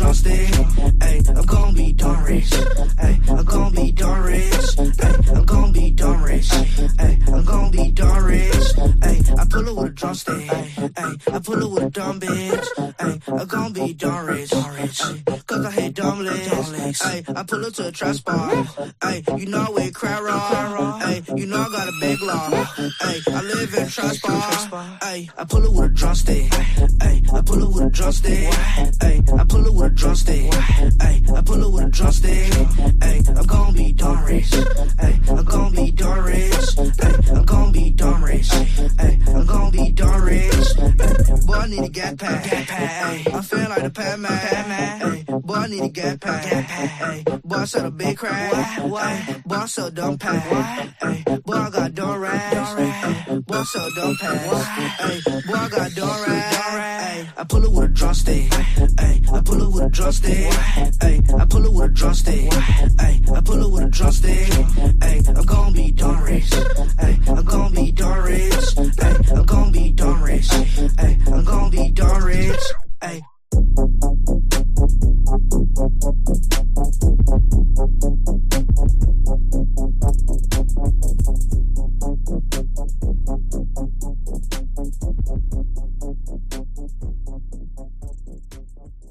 drumstick. Hey, I'm gonna be Doris. Hey, I pull up to be dumb. I pull it to a trap spot. Hey, you know we cry raw. Hey, you know I got a big law. Hey, I live in a trap spot. Hey, I pull up with a drumstick. Hey, I pull up with a drumstick. Hey, I pull up with a drumstick. Hey, I pull up with a drumstick. Hey, I'm gonna be dumb rich. Hey, Boy, I need to get paid. Get paid. I feel like the pay man. Boy, I need to get paid. Boy, I said a big crack. Boy, I so dumb paid. What? Boy, I got door rags. Boy, I so dumb paid. What? Boy, I got door rags. I pull it with a drumstick. I pull it with a drumstick. I pull it with a drumstick. I pull it with a drumstick. I'm gonna be Doris. I'm gonna be Doris. I'm gonna be fresh. Ay, I'm gonna be